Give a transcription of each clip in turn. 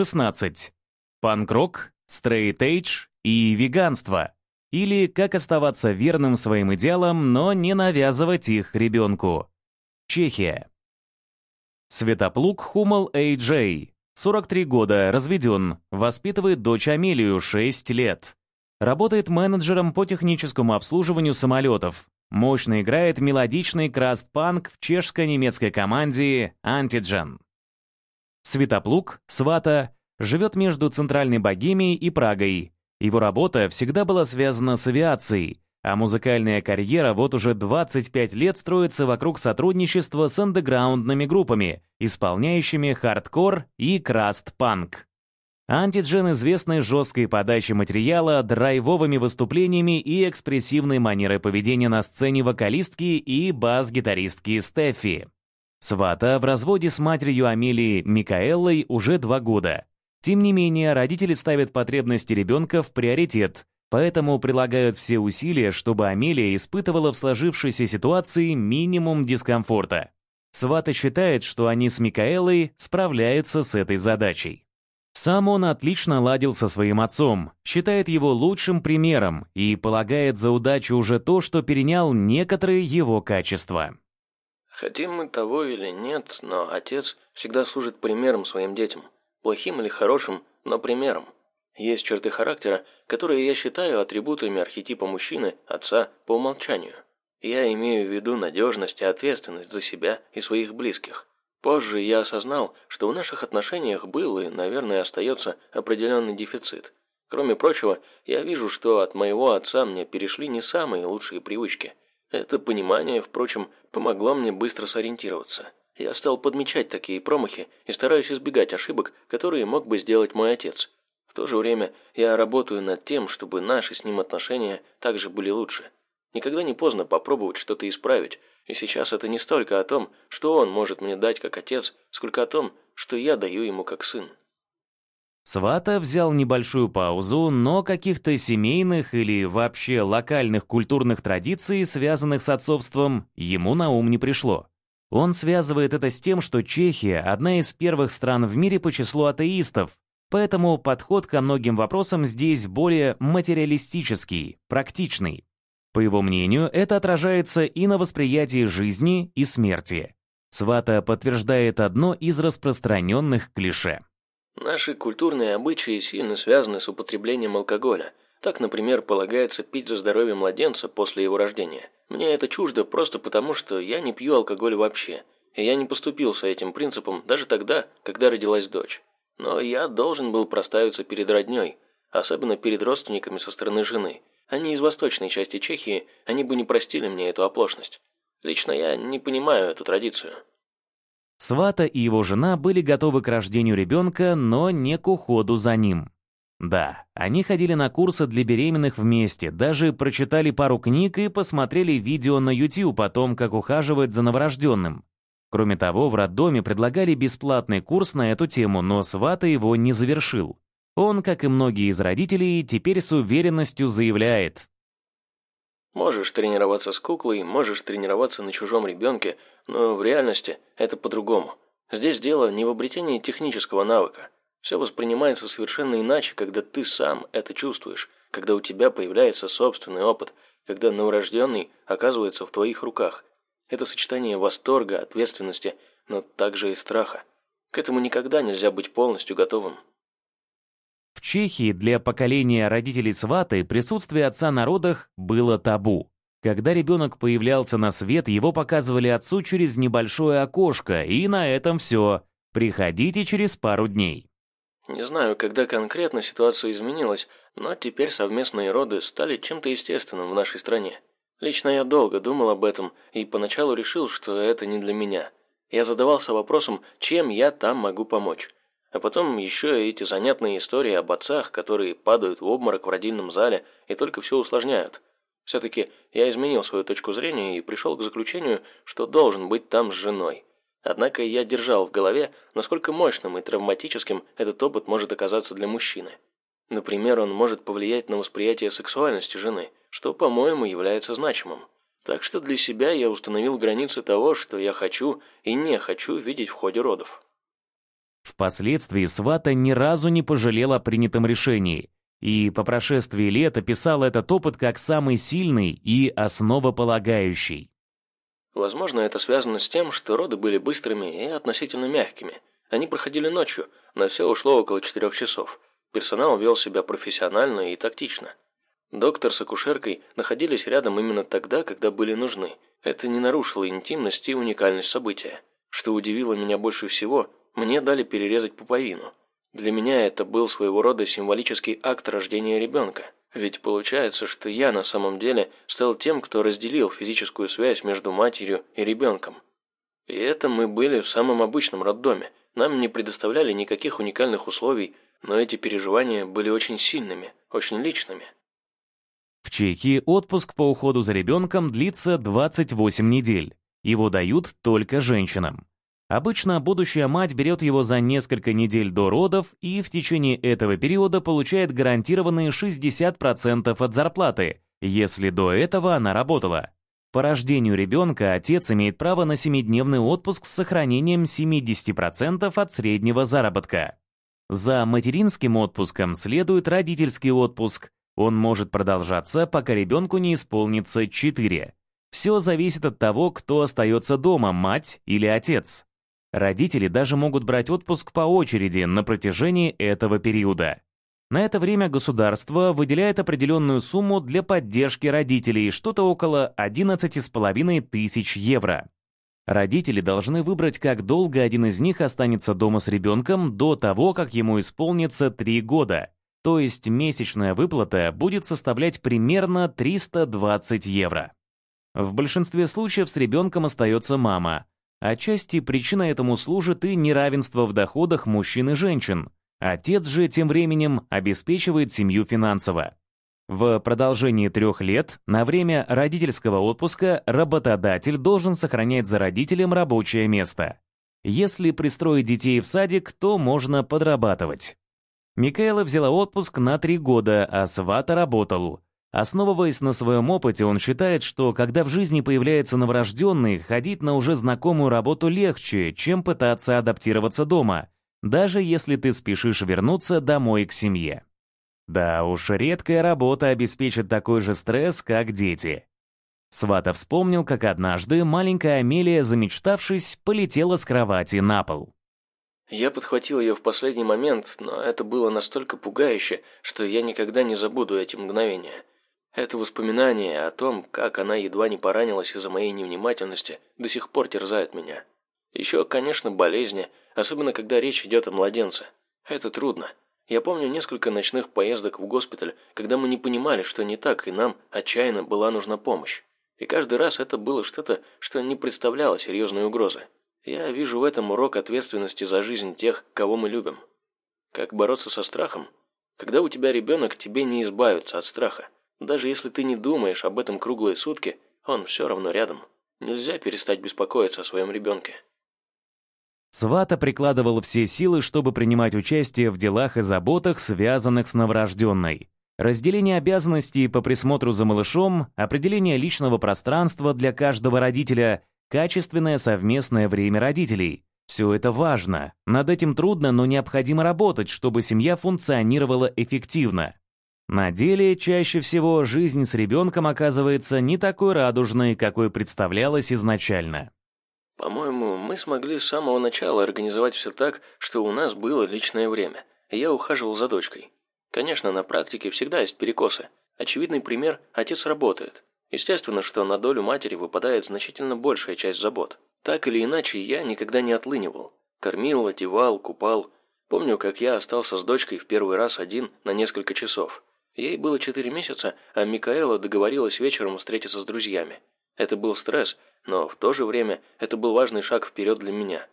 16. Панк-рок, straight edge и веганство. Или как оставаться верным своим идеалам, но не навязывать их ребенку. Чехия. Святоплук Хумал AJ. 43 года, разведен, воспитывает дочь Амелию, 6 лет. Работает менеджером по техническому обслуживанию самолетов. Мощно играет мелодичный краст-панк в чешско-немецкой команде «Antigen». Светоплуг, Свата, живет между Центральной Богемией и Прагой. Его работа всегда была связана с авиацией, а музыкальная карьера вот уже 25 лет строится вокруг сотрудничества с андеграундными группами, исполняющими хардкор и краст-панк. Антиджен известный жесткой подачей материала, драйвовыми выступлениями и экспрессивной манерой поведения на сцене вокалистки и бас-гитаристки Стефи. Свата в разводе с матерью Амелии Микаэллой уже два года. Тем не менее, родители ставят потребности ребенка в приоритет, поэтому прилагают все усилия, чтобы Амелия испытывала в сложившейся ситуации минимум дискомфорта. Свата считает, что они с Микаэлой справляются с этой задачей. Сам он отлично ладил со своим отцом, считает его лучшим примером и полагает за удачу уже то, что перенял некоторые его качества. Хотим мы того или нет, но отец всегда служит примером своим детям. Плохим или хорошим, но примером. Есть черты характера, которые я считаю атрибутами архетипа мужчины, отца, по умолчанию. Я имею в виду надежность и ответственность за себя и своих близких. Позже я осознал, что в наших отношениях был и, наверное, остается определенный дефицит. Кроме прочего, я вижу, что от моего отца мне перешли не самые лучшие привычки – это понимание, впрочем, помогло мне быстро сориентироваться. Я стал подмечать такие промахи и стараюсь избегать ошибок, которые мог бы сделать мой отец. В то же время я работаю над тем, чтобы наши с ним отношения также были лучше. Никогда не поздно попробовать что-то исправить, и сейчас это не столько о том, что он может мне дать как отец, сколько о том, что я даю ему как сын. Свата взял небольшую паузу, но каких-то семейных или вообще локальных культурных традиций, связанных с отцовством, ему на ум не пришло. Он связывает это с тем, что Чехия – одна из первых стран в мире по числу атеистов, поэтому подход ко многим вопросам здесь более материалистический, практичный. По его мнению, это отражается и на восприятии жизни и смерти. Свата подтверждает одно из распространенных клише. Наши культурные обычаи сильно связаны с употреблением алкоголя. Так, например, полагается пить за здоровье младенца после его рождения. Мне это чуждо просто потому, что я не пью алкоголь вообще. И я не поступил с этим принципом даже тогда, когда родилась дочь. Но я должен был проставиться перед роднёй, особенно перед родственниками со стороны жены. Они из восточной части Чехии, они бы не простили мне эту оплошность. Лично я не понимаю эту традицию. Свата и его жена были готовы к рождению ребенка, но не к уходу за ним. Да, они ходили на курсы для беременных вместе, даже прочитали пару книг и посмотрели видео на YouTube о том, как ухаживать за новорожденным. Кроме того, в роддоме предлагали бесплатный курс на эту тему, но Свата его не завершил. Он, как и многие из родителей, теперь с уверенностью заявляет. «Можешь тренироваться с куклой, можешь тренироваться на чужом ребенке, но в реальности это по-другому. Здесь дело не в обретении технического навыка. Все воспринимается совершенно иначе, когда ты сам это чувствуешь, когда у тебя появляется собственный опыт, когда новорожденный оказывается в твоих руках. Это сочетание восторга, ответственности, но также и страха. К этому никогда нельзя быть полностью готовым. В Чехии для поколения родителей сваты присутствие отца на родах было табу. Когда ребенок появлялся на свет, его показывали отцу через небольшое окошко, и на этом все. Приходите через пару дней. Не знаю, когда конкретно ситуация изменилась, но теперь совместные роды стали чем-то естественным в нашей стране. Лично я долго думал об этом и поначалу решил, что это не для меня. Я задавался вопросом, чем я там могу помочь. А потом еще эти занятные истории об отцах, которые падают в обморок в родильном зале и только все усложняют. Все-таки я изменил свою точку зрения и пришел к заключению, что должен быть там с женой. Однако я держал в голове, насколько мощным и травматическим этот опыт может оказаться для мужчины. Например, он может повлиять на восприятие сексуальности жены, что, по-моему, является значимым. Так что для себя я установил границы того, что я хочу и не хочу видеть в ходе родов. Впоследствии Свата ни разу не пожалел о принятом решении и по прошествии лет описал этот опыт как самый сильный и основополагающий. Возможно, это связано с тем, что роды были быстрыми и относительно мягкими. Они проходили ночью, на все ушло около четырех часов. Персонал вел себя профессионально и тактично. Доктор с акушеркой находились рядом именно тогда, когда были нужны. Это не нарушило интимность и уникальность события. Что удивило меня больше всего, мне дали перерезать пуповину. Для меня это был своего рода символический акт рождения ребенка. Ведь получается, что я на самом деле стал тем, кто разделил физическую связь между матерью и ребенком. И это мы были в самом обычном роддоме. Нам не предоставляли никаких уникальных условий, но эти переживания были очень сильными, очень личными. В Чехии отпуск по уходу за ребенком длится 28 недель. Его дают только женщинам. Обычно будущая мать берет его за несколько недель до родов и в течение этого периода получает гарантированные 60% от зарплаты, если до этого она работала. По рождению ребенка отец имеет право на 7-дневный отпуск с сохранением 70% от среднего заработка. За материнским отпуском следует родительский отпуск, он может продолжаться, пока ребенку не исполнится 4. Все зависит от того, кто остается дома, мать или отец. Родители даже могут брать отпуск по очереди на протяжении этого периода. На это время государство выделяет определенную сумму для поддержки родителей, что-то около 11,5 тысяч евро. Родители должны выбрать, как долго один из них останется дома с ребенком до того, как ему исполнится 3 года. То есть месячная выплата будет составлять примерно 320 евро. В большинстве случаев с ребенком остается мама. Отчасти причина этому служит и неравенство в доходах мужчин и женщин. Отец же тем временем обеспечивает семью финансово. В продолжении трех лет на время родительского отпуска работодатель должен сохранять за родителем рабочее место. Если пристроить детей в садик, то можно подрабатывать. Микаэла взяла отпуск на три года, а Свата работал. Основываясь на своем опыте, он считает, что когда в жизни появляется новорожденный, ходить на уже знакомую работу легче, чем пытаться адаптироваться дома, даже если ты спешишь вернуться домой к семье. Да уж, редкая работа обеспечит такой же стресс, как дети. Свата вспомнил, как однажды маленькая Амелия, замечтавшись, полетела с кровати на пол. Я подхватил ее в последний момент, но это было настолько пугающе, что я никогда не забуду эти мгновения. Это воспоминание о том, как она едва не поранилась из-за моей невнимательности, до сих пор терзает меня. Еще, конечно, болезни, особенно когда речь идет о младенце. Это трудно. Я помню несколько ночных поездок в госпиталь, когда мы не понимали, что не так, и нам отчаянно была нужна помощь. И каждый раз это было что-то, что не представляло серьезной угрозы. Я вижу в этом урок ответственности за жизнь тех, кого мы любим. Как бороться со страхом? Когда у тебя ребенок, тебе не избавиться от страха. Даже если ты не думаешь об этом круглые сутки, он все равно рядом. Нельзя перестать беспокоиться о своем ребенке. Свата прикладывал все силы, чтобы принимать участие в делах и заботах, связанных с новорожденной. Разделение обязанностей по присмотру за малышом, определение личного пространства для каждого родителя Качественное совместное время родителей. Все это важно. Над этим трудно, но необходимо работать, чтобы семья функционировала эффективно. На деле, чаще всего, жизнь с ребенком оказывается не такой радужной, какой представлялась изначально. По-моему, мы смогли с самого начала организовать все так, что у нас было личное время. Я ухаживал за дочкой. Конечно, на практике всегда есть перекосы. Очевидный пример – отец работает. Естественно, что на долю матери выпадает значительно большая часть забот. Так или иначе, я никогда не отлынивал. Кормил, одевал, купал. Помню, как я остался с дочкой в первый раз один на несколько часов. Ей было четыре месяца, а Микаэла договорилась вечером встретиться с друзьями. Это был стресс, но в то же время это был важный шаг вперед для меня.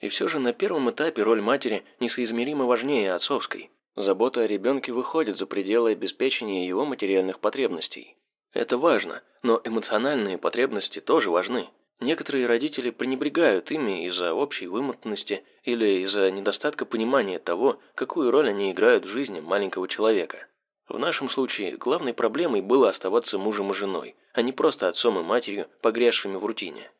И все же на первом этапе роль матери несоизмеримо важнее отцовской. Забота о ребенке выходит за пределы обеспечения его материальных потребностей. Это важно, но эмоциональные потребности тоже важны. Некоторые родители пренебрегают ими из-за общей вымотанности или из-за недостатка понимания того, какую роль они играют в жизни маленького человека. В нашем случае главной проблемой было оставаться мужем и женой, а не просто отцом и матерью, погрязшими в рутине.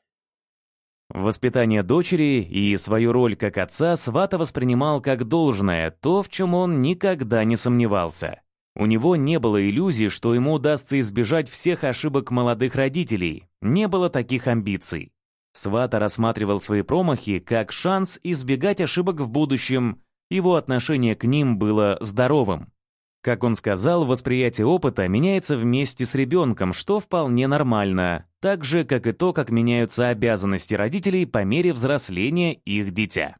Воспитание дочери и свою роль как отца Свата воспринимал как должное, то, в чем он никогда не сомневался. У него не было иллюзий, что ему удастся избежать всех ошибок молодых родителей, не было таких амбиций. Свата рассматривал свои промахи как шанс избегать ошибок в будущем, его отношение к ним было здоровым. Как он сказал, восприятие опыта меняется вместе с ребенком, что вполне нормально, так же, как и то, как меняются обязанности родителей по мере взросления их дитя.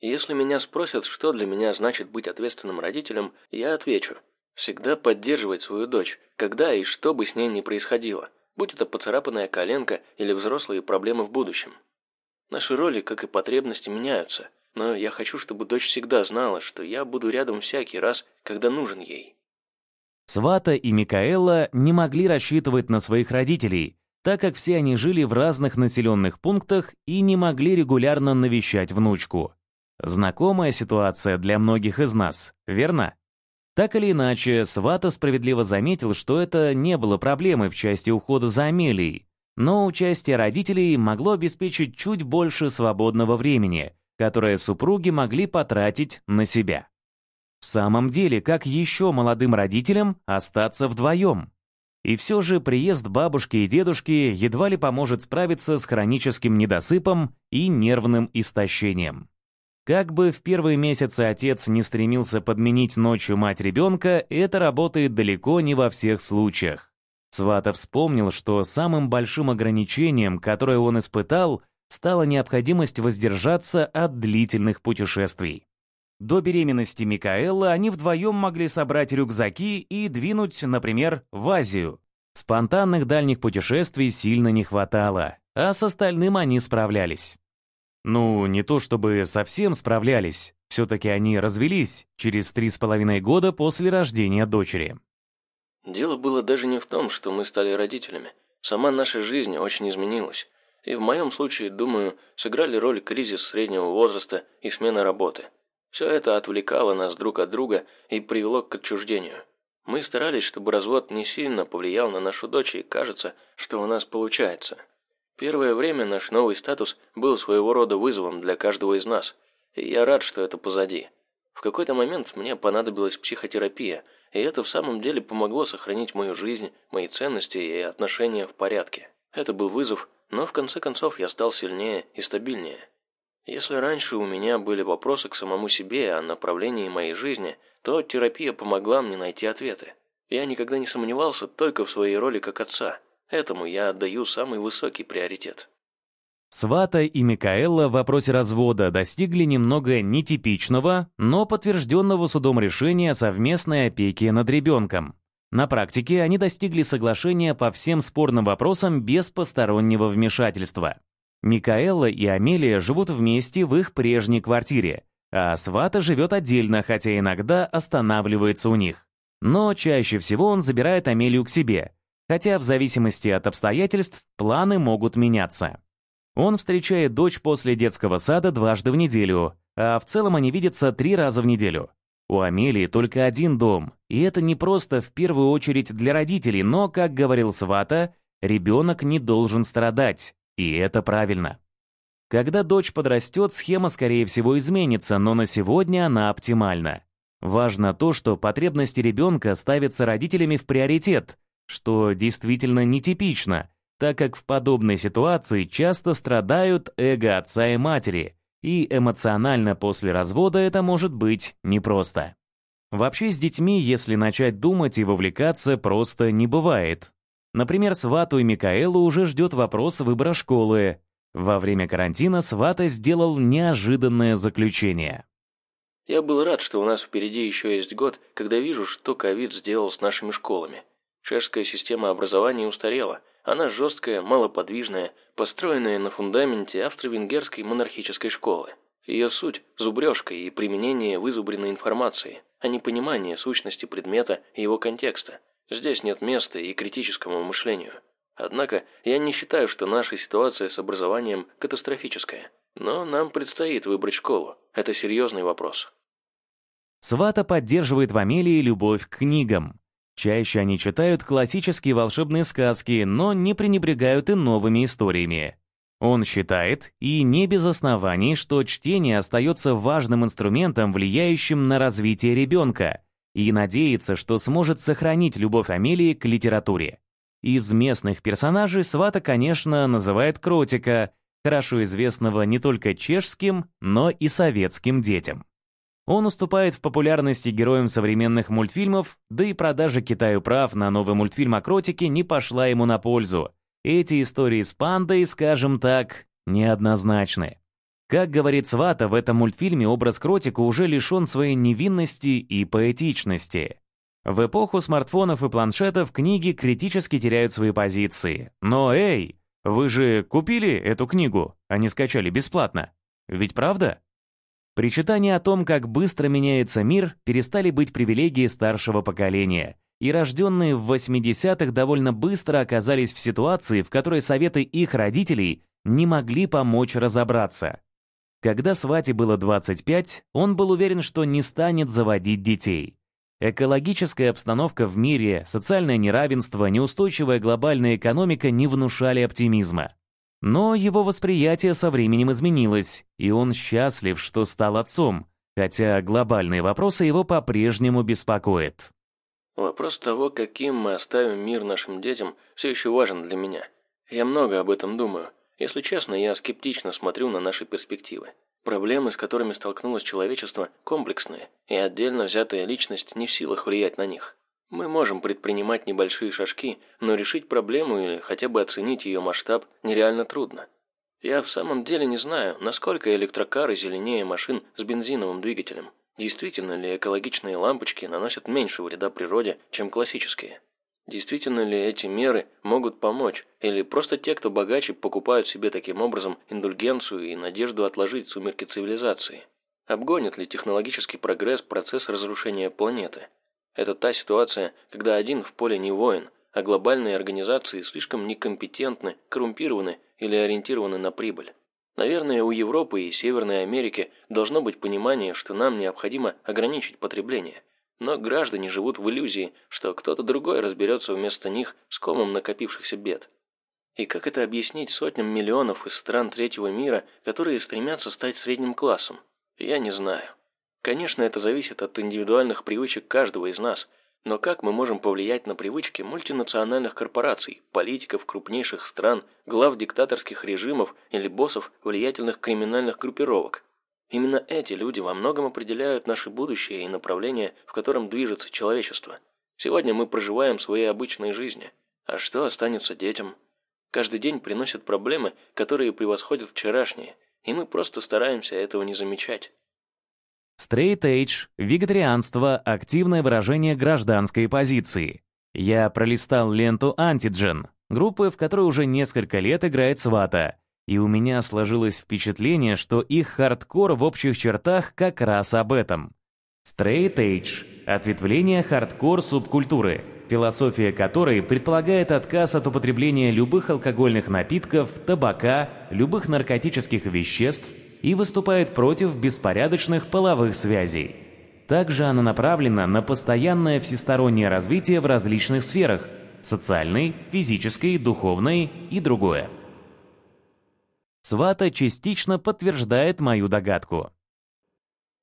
Если меня спросят, что для меня значит быть ответственным родителем, я отвечу. Всегда поддерживать свою дочь, когда и что бы с ней ни происходило, будь это поцарапанная коленка или взрослые проблемы в будущем. Наши роли, как и потребности, меняются, но я хочу, чтобы дочь всегда знала, что я буду рядом всякий раз, когда нужен ей. Свата и Микаэла не могли рассчитывать на своих родителей, так как все они жили в разных населенных пунктах и не могли регулярно навещать внучку. Знакомая ситуация для многих из нас, верно? Так или иначе, Свата справедливо заметил, что это не было проблемой в части ухода за Амелией, но участие родителей могло обеспечить чуть больше свободного времени, которое супруги могли потратить на себя. В самом деле, как еще молодым родителям остаться вдвоем? И все же приезд бабушки и дедушки едва ли поможет справиться с хроническим недосыпом и нервным истощением. Как бы в первые месяцы отец не стремился подменить ночью мать ребенка, это работает далеко не во всех случаях. Сватов вспомнил, что самым большим ограничением, которое он испытал, стала необходимость воздержаться от длительных путешествий. До беременности Микаэлла они вдвоем могли собрать рюкзаки и двинуть, например, в Азию. Спонтанных дальних путешествий сильно не хватало, а с остальным они справлялись. Ну, не то чтобы совсем справлялись, все-таки они развелись через три с половиной года после рождения дочери. Дело было даже не в том, что мы стали родителями. Сама наша жизнь очень изменилась. И в моем случае, думаю, сыграли роль кризис среднего возраста и смена работы. Все это отвлекало нас друг от друга и привело к отчуждению. Мы старались, чтобы развод не сильно повлиял на нашу дочь, и кажется, что у нас получается. Первое время наш новый статус был своего рода вызовом для каждого из нас, и я рад, что это позади. В какой-то момент мне понадобилась психотерапия, и это в самом деле помогло сохранить мою жизнь, мои ценности и отношения в порядке. Это был вызов, но в конце концов я стал сильнее и стабильнее. Если раньше у меня были вопросы к самому себе о направлении моей жизни, то терапия помогла мне найти ответы. Я никогда не сомневался только в своей роли как отца. Этому я отдаю самый высокий приоритет. Свата и Микаэла в вопросе развода достигли немного нетипичного, но подтвержденного судом решения совместной опеки над ребенком. На практике они достигли соглашения по всем спорным вопросам без постороннего вмешательства. Микаэла и Амелия живут вместе в их прежней квартире, а Свата живет отдельно, хотя иногда останавливается у них. Но чаще всего он забирает Амелию к себе, хотя в зависимости от обстоятельств планы могут меняться. Он встречает дочь после детского сада дважды в неделю, а в целом они видятся три раза в неделю. У Амелии только один дом, и это не просто в первую очередь для родителей, но, как говорил Свата, ребенок не должен страдать, и это правильно. Когда дочь подрастет, схема, скорее всего, изменится, но на сегодня она оптимальна. Важно то, что потребности ребенка ставятся родителями в приоритет, что действительно нетипично, так как в подобной ситуации часто страдают эго отца и матери – и эмоционально после развода это может быть непросто. Вообще с детьми, если начать думать и вовлекаться, просто не бывает. Например, Свату и Микаэлу уже ждет вопрос выбора школы. Во время карантина Свата сделал неожиданное заключение. Я был рад, что у нас впереди еще есть год, когда вижу, что ковид сделал с нашими школами. Чешская система образования устарела, она жесткая, малоподвижная, построенная на фундаменте австро-венгерской монархической школы. Ее суть – зубрежка и применение вызубренной информации, а не понимание сущности предмета и его контекста. Здесь нет места и критическому мышлению. Однако я не считаю, что наша ситуация с образованием катастрофическая. Но нам предстоит выбрать школу. Это серьезный вопрос. Свата поддерживает в Амелии любовь к книгам. Чаще они читают классические волшебные сказки, но не пренебрегают и новыми историями. Он считает, и не без оснований, что чтение остается важным инструментом, влияющим на развитие ребенка, и надеется, что сможет сохранить любовь Амелии к литературе. Из местных персонажей Свата, конечно, называет Кротика, хорошо известного не только чешским, но и советским детям. Он уступает в популярности героям современных мультфильмов, да и продажа Китаю прав на новый мультфильм о кротике не пошла ему на пользу. Эти истории с пандой, скажем так, неоднозначны. Как говорит Свата, в этом мультфильме образ кротика уже лишен своей невинности и поэтичности. В эпоху смартфонов и планшетов книги критически теряют свои позиции. Но эй, вы же купили эту книгу, а не скачали бесплатно. Ведь правда? Причитания о том, как быстро меняется мир, перестали быть привилегией старшего поколения, и рожденные в 80-х довольно быстро оказались в ситуации, в которой советы их родителей не могли помочь разобраться. Когда Свате было 25, он был уверен, что не станет заводить детей. Экологическая обстановка в мире, социальное неравенство, неустойчивая глобальная экономика не внушали оптимизма. Но его восприятие со временем изменилось, и он счастлив, что стал отцом, хотя глобальные вопросы его по-прежнему беспокоят. Вопрос того, каким мы оставим мир нашим детям, все еще важен для меня. Я много об этом думаю. Если честно, я скептично смотрю на наши перспективы. Проблемы, с которыми столкнулось человечество, комплексные, и отдельно взятая личность не в силах влиять на них. Мы можем предпринимать небольшие шажки, но решить проблему или хотя бы оценить ее масштаб нереально трудно. Я в самом деле не знаю, насколько электрокары зеленее машин с бензиновым двигателем. Действительно ли экологичные лампочки наносят меньше вреда природе, чем классические? Действительно ли эти меры могут помочь, или просто те, кто богаче, покупают себе таким образом индульгенцию и надежду отложить сумерки цивилизации? Обгонит ли технологический прогресс процесс разрушения планеты? Это та ситуация, когда один в поле не воин, а глобальные организации слишком некомпетентны, коррумпированы или ориентированы на прибыль. Наверное, у Европы и Северной Америки должно быть понимание, что нам необходимо ограничить потребление. Но граждане живут в иллюзии, что кто-то другой разберется вместо них с комом накопившихся бед. И как это объяснить сотням миллионов из стран третьего мира, которые стремятся стать средним классом? Я не знаю. Конечно, это зависит от индивидуальных привычек каждого из нас, но как мы можем повлиять на привычки мультинациональных корпораций, политиков крупнейших стран, глав диктаторских режимов или боссов влиятельных криминальных группировок? Именно эти люди во многом определяют наше будущее и направление, в котором движется человечество. Сегодня мы проживаем свои обычные жизни. А что останется детям? Каждый день приносят проблемы, которые превосходят вчерашние, и мы просто стараемся этого не замечать. Edge, вегетарианство, активное выражение гражданской позиции. Я пролистал ленту Antigen, группы, в которой уже несколько лет играет Свата, и у меня сложилось впечатление, что их хардкор в общих чертах как раз об этом. Edge – ответвление хардкор субкультуры, философия которой предполагает отказ от употребления любых алкогольных напитков, табака, любых наркотических веществ – и выступает против беспорядочных половых связей. Также она направлена на постоянное всестороннее развитие в различных сферах – социальной, физической, духовной и другое. Свата частично подтверждает мою догадку.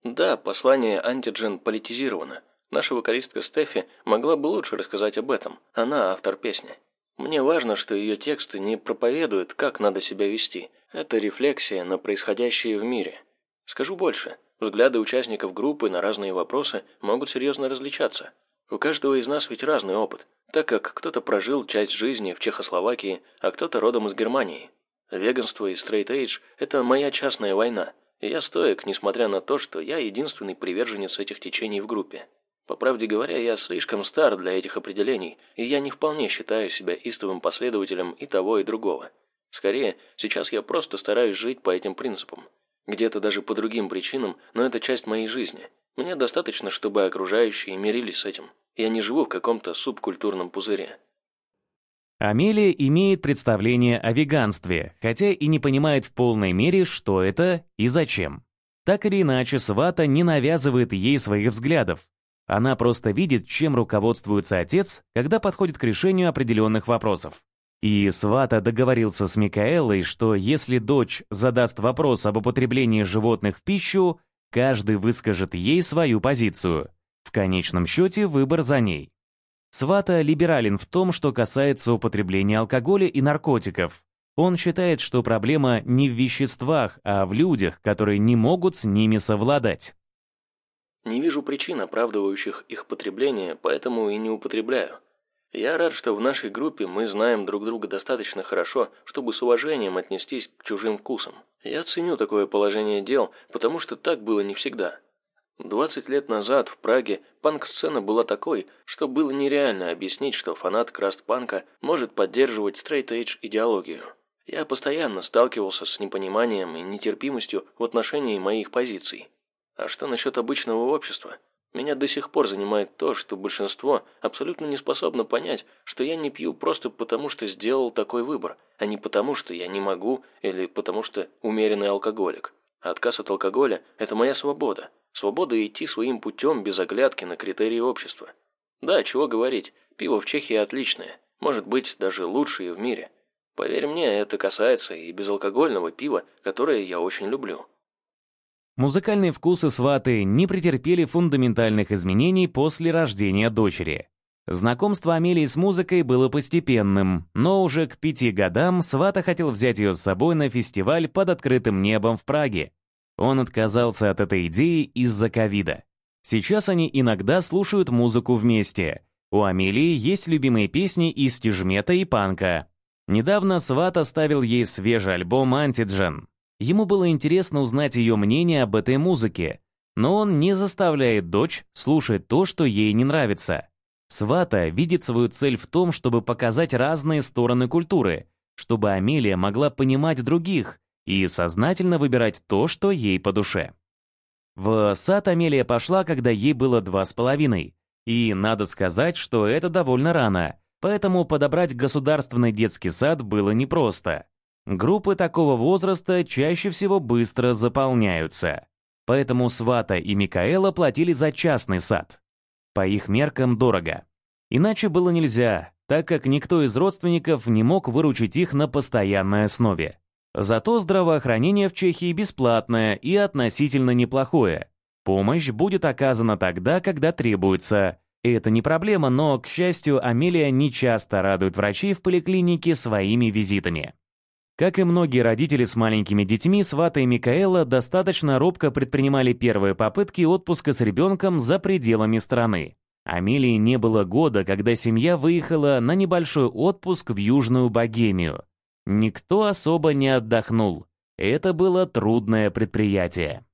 Да, послание антиджен политизировано. Наша вокалистка Стефи могла бы лучше рассказать об этом. Она автор песни. Мне важно, что ее тексты не проповедуют, как надо себя вести. Это рефлексия на происходящее в мире. Скажу больше. Взгляды участников группы на разные вопросы могут серьезно различаться. У каждого из нас ведь разный опыт, так как кто-то прожил часть жизни в Чехословакии, а кто-то родом из Германии. Веганство и straight edge – это моя частная война, и я стоек, несмотря на то, что я единственный приверженец этих течений в группе. По правде говоря, я слишком стар для этих определений, и я не вполне считаю себя истовым последователем и того, и другого. Скорее, сейчас я просто стараюсь жить по этим принципам. Где-то даже по другим причинам, но это часть моей жизни. Мне достаточно, чтобы окружающие мирились с этим. Я не живу в каком-то субкультурном пузыре. Амелия имеет представление о веганстве, хотя и не понимает в полной мере, что это и зачем. Так или иначе, Свата не навязывает ей своих взглядов, она просто видит, чем руководствуется отец, когда подходит к решению определенных вопросов. И Свата договорился с Микаэлой, что если дочь задаст вопрос об употреблении животных в пищу, каждый выскажет ей свою позицию. В конечном счете выбор за ней. Свата либерален в том, что касается употребления алкоголя и наркотиков. Он считает, что проблема не в веществах, а в людях, которые не могут с ними совладать. Не вижу причин, оправдывающих их потребление, поэтому и не употребляю. Я рад, что в нашей группе мы знаем друг друга достаточно хорошо, чтобы с уважением отнестись к чужим вкусам. Я ценю такое положение дел, потому что так было не всегда. 20 лет назад в Праге панк-сцена была такой, что было нереально объяснить, что фанат краст-панка может поддерживать straight edge идеологию. Я постоянно сталкивался с непониманием и нетерпимостью в отношении моих позиций. А что насчет обычного общества? Меня до сих пор занимает то, что большинство абсолютно не способно понять, что я не пью просто потому, что сделал такой выбор, а не потому, что я не могу или потому, что умеренный алкоголик. Отказ от алкоголя – это моя свобода. Свобода идти своим путем без оглядки на критерии общества. Да, чего говорить, пиво в Чехии отличное, может быть, даже лучшее в мире. Поверь мне, это касается и безалкогольного пива, которое я очень люблю. Музыкальные вкусы сваты не претерпели фундаментальных изменений после рождения дочери. Знакомство Амелии с музыкой было постепенным, но уже к пяти годам свата хотел взять ее с собой на фестиваль под открытым небом в Праге. Он отказался от этой идеи из-за ковида. Сейчас они иногда слушают музыку вместе. У Амелии есть любимые песни из тяжмета и панка. Недавно сват оставил ей свежий альбом «Антиджен», Ему было интересно узнать ее мнение об этой музыке, но он не заставляет дочь слушать то, что ей не нравится. Свата видит свою цель в том, чтобы показать разные стороны культуры, чтобы Амелия могла понимать других и сознательно выбирать то, что ей по душе. В сад Амелия пошла, когда ей было два с половиной, и надо сказать, что это довольно рано, поэтому подобрать государственный детский сад было непросто. Группы такого возраста чаще всего быстро заполняются. Поэтому Свата и Микаэла платили за частный сад. По их меркам дорого. Иначе было нельзя, так как никто из родственников не мог выручить их на постоянной основе. Зато здравоохранение в Чехии бесплатное и относительно неплохое. Помощь будет оказана тогда, когда требуется. И это не проблема, но, к счастью, Амелия не часто радует врачей в поликлинике своими визитами. Как и многие родители с маленькими детьми, Свата и Микаэла достаточно робко предпринимали первые попытки отпуска с ребенком за пределами страны. Амелии не было года, когда семья выехала на небольшой отпуск в Южную Богемию. Никто особо не отдохнул. Это было трудное предприятие.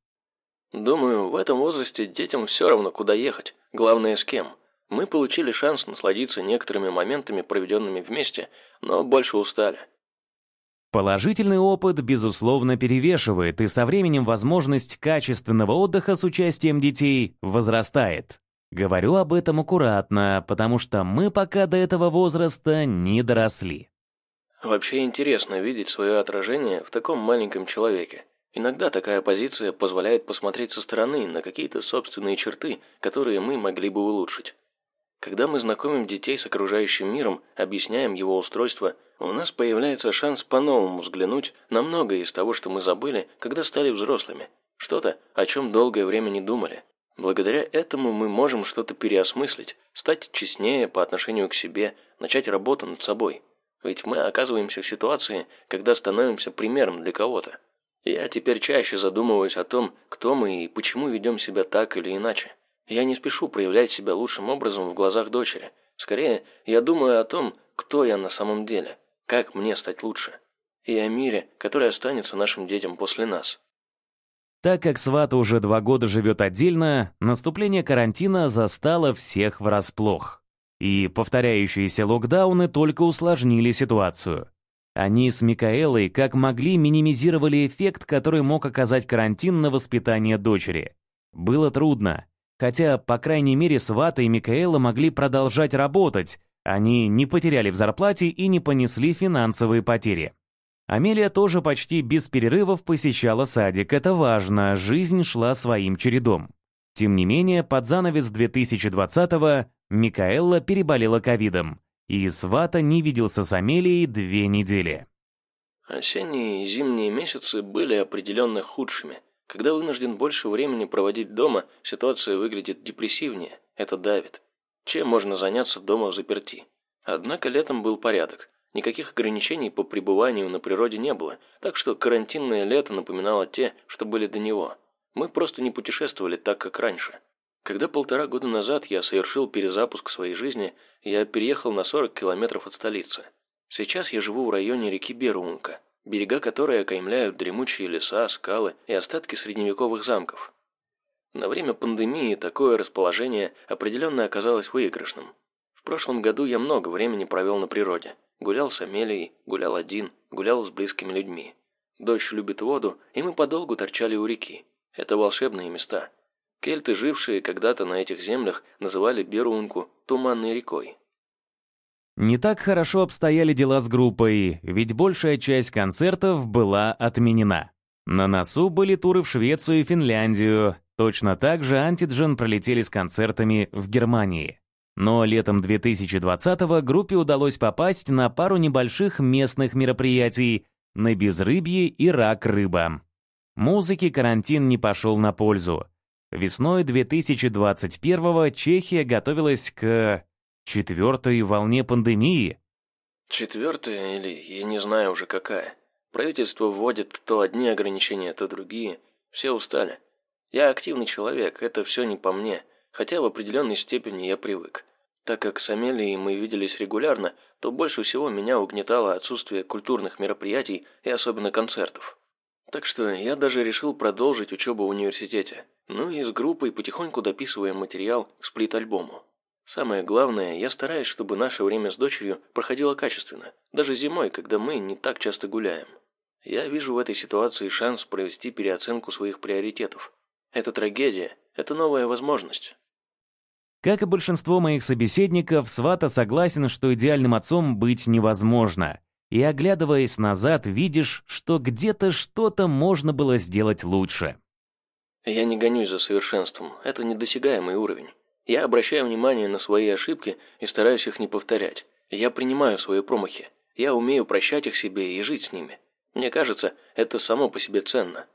«Думаю, в этом возрасте детям все равно, куда ехать. Главное, с кем. Мы получили шанс насладиться некоторыми моментами, проведенными вместе, но больше устали. Положительный опыт, безусловно, перевешивает, и со временем возможность качественного отдыха с участием детей возрастает. Говорю об этом аккуратно, потому что мы пока до этого возраста не доросли. Вообще интересно видеть свое отражение в таком маленьком человеке. Иногда такая позиция позволяет посмотреть со стороны на какие-то собственные черты, которые мы могли бы улучшить. Когда мы знакомим детей с окружающим миром, объясняем его устройство, у нас появляется шанс по-новому взглянуть на многое из того, что мы забыли, когда стали взрослыми. Что-то, о чем долгое время не думали. Благодаря этому мы можем что-то переосмыслить, стать честнее по отношению к себе, начать работу над собой. Ведь мы оказываемся в ситуации, когда становимся примером для кого-то. Я теперь чаще задумываюсь о том, кто мы и почему ведем себя так или иначе. Я не спешу проявлять себя лучшим образом в глазах дочери. Скорее, я думаю о том, кто я на самом деле, как мне стать лучше, и о мире, который останется нашим детям после нас. Так как Свата уже два года живет отдельно, наступление карантина застало всех врасплох. И повторяющиеся локдауны только усложнили ситуацию. Они с Микаэлой как могли минимизировали эффект, который мог оказать карантин на воспитание дочери. Было трудно, Хотя, по крайней мере, Свата и Микаэла могли продолжать работать, они не потеряли в зарплате и не понесли финансовые потери. Амелия тоже почти без перерывов посещала садик, это важно, жизнь шла своим чередом. Тем не менее, под занавес 2020-го Микаэла переболела ковидом, и Свата не виделся с Амелией две недели. Осенние и зимние месяцы были определенно худшими. Когда вынужден больше времени проводить дома, ситуация выглядит депрессивнее, это давит. Чем можно заняться дома в заперти? Однако летом был порядок. Никаких ограничений по пребыванию на природе не было, так что карантинное лето напоминало те, что были до него. Мы просто не путешествовали так, как раньше. Когда полтора года назад я совершил перезапуск своей жизни, я переехал на 40 километров от столицы. Сейчас я живу в районе реки Берунка, берега которой окаймляют дремучие леса, скалы и остатки средневековых замков. На время пандемии такое расположение определенно оказалось выигрышным. В прошлом году я много времени провел на природе. Гулял с Амелией, гулял один, гулял с близкими людьми. Дочь любит воду, и мы подолгу торчали у реки. Это волшебные места. Кельты, жившие когда-то на этих землях, называли Берунку «туманной рекой». Не так хорошо обстояли дела с группой, ведь большая часть концертов была отменена. На носу были туры в Швецию и Финляндию, точно так же Антиджен пролетели с концертами в Германии. Но летом 2020-го группе удалось попасть на пару небольших местных мероприятий на безрыбье и рак-рыба. Музыке карантин не пошел на пользу. Весной 2021-го Чехия готовилась к четвертой волне пандемии. Четвертая или я не знаю уже какая. Правительство вводит то одни ограничения, то другие. Все устали. Я активный человек, это все не по мне, хотя в определенной степени я привык. Так как с Амелией мы виделись регулярно, то больше всего меня угнетало отсутствие культурных мероприятий и особенно концертов. Так что я даже решил продолжить учебу в университете. Ну и с группой потихоньку дописываем материал к сплит-альбому. Самое главное, я стараюсь, чтобы наше время с дочерью проходило качественно, даже зимой, когда мы не так часто гуляем. Я вижу в этой ситуации шанс провести переоценку своих приоритетов. Это трагедия, это новая возможность. Как и большинство моих собеседников, Свата согласен, что идеальным отцом быть невозможно. И оглядываясь назад, видишь, что где-то что-то можно было сделать лучше. Я не гонюсь за совершенством, это недосягаемый уровень. Я обращаю внимание на свои ошибки и стараюсь их не повторять. Я принимаю свои промахи. Я умею прощать их себе и жить с ними. Мне кажется, это само по себе ценно.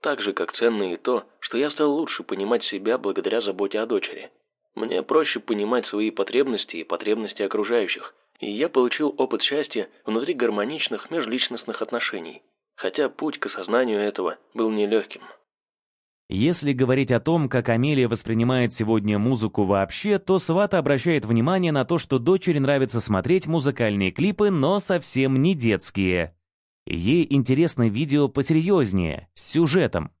Так же, как ценно и то, что я стал лучше понимать себя благодаря заботе о дочери. Мне проще понимать свои потребности и потребности окружающих, и я получил опыт счастья внутри гармоничных межличностных отношений, хотя путь к осознанию этого был нелегким. Если говорить о том, как Амелия воспринимает сегодня музыку вообще, то Свата обращает внимание на то, что дочери нравится смотреть музыкальные клипы, но совсем не детские. Ей интересно видео посерьезнее, с сюжетом.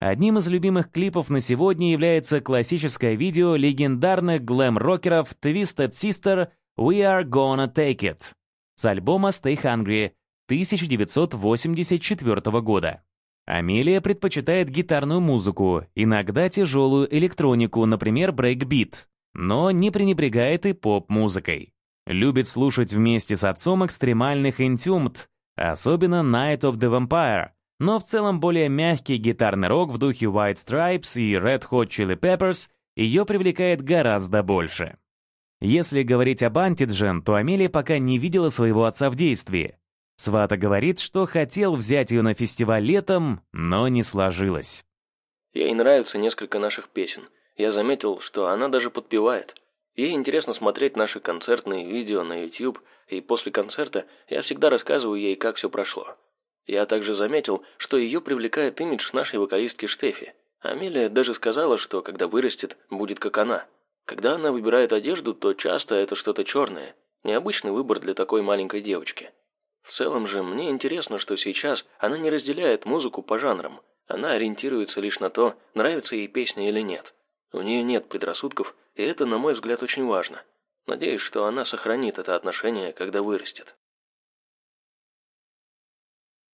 Одним из любимых клипов на сегодня является классическое видео легендарных глэм-рокеров Twisted Sister «We're Not Gonna Take It» с альбома Stay Hungry 1984 года. Амелия предпочитает гитарную музыку, иногда тяжелую электронику, например, брейкбит, но не пренебрегает и поп-музыкой. Любит слушать вместе с отцом экстремальных интюмт, особенно Night of the Vampire, но в целом более мягкий гитарный рок в духе White Stripes и Red Hot Chili Peppers ее привлекает гораздо больше. Если говорить об Антиджен, то Амелия пока не видела своего отца в действии. Свата говорит, что хотел взять ее на фестиваль летом, но не сложилось. Ей нравятся несколько наших песен. Я заметил, что она даже подпевает. Ей интересно смотреть наши концертные видео на YouTube, и после концерта я всегда рассказываю ей, как все прошло. Я также заметил, что ее привлекает имидж нашей вокалистки Штефи. Амелия даже сказала, что когда вырастет, будет как она. Когда она выбирает одежду, то часто это что-то черное. Необычный выбор для такой маленькой девочки. В целом же, мне интересно, что сейчас она не разделяет музыку по жанрам. Она ориентируется лишь на то, нравится ей песня или нет. У нее нет предрассудков, и это, на мой взгляд, очень важно. Надеюсь, что она сохранит это отношение, когда вырастет.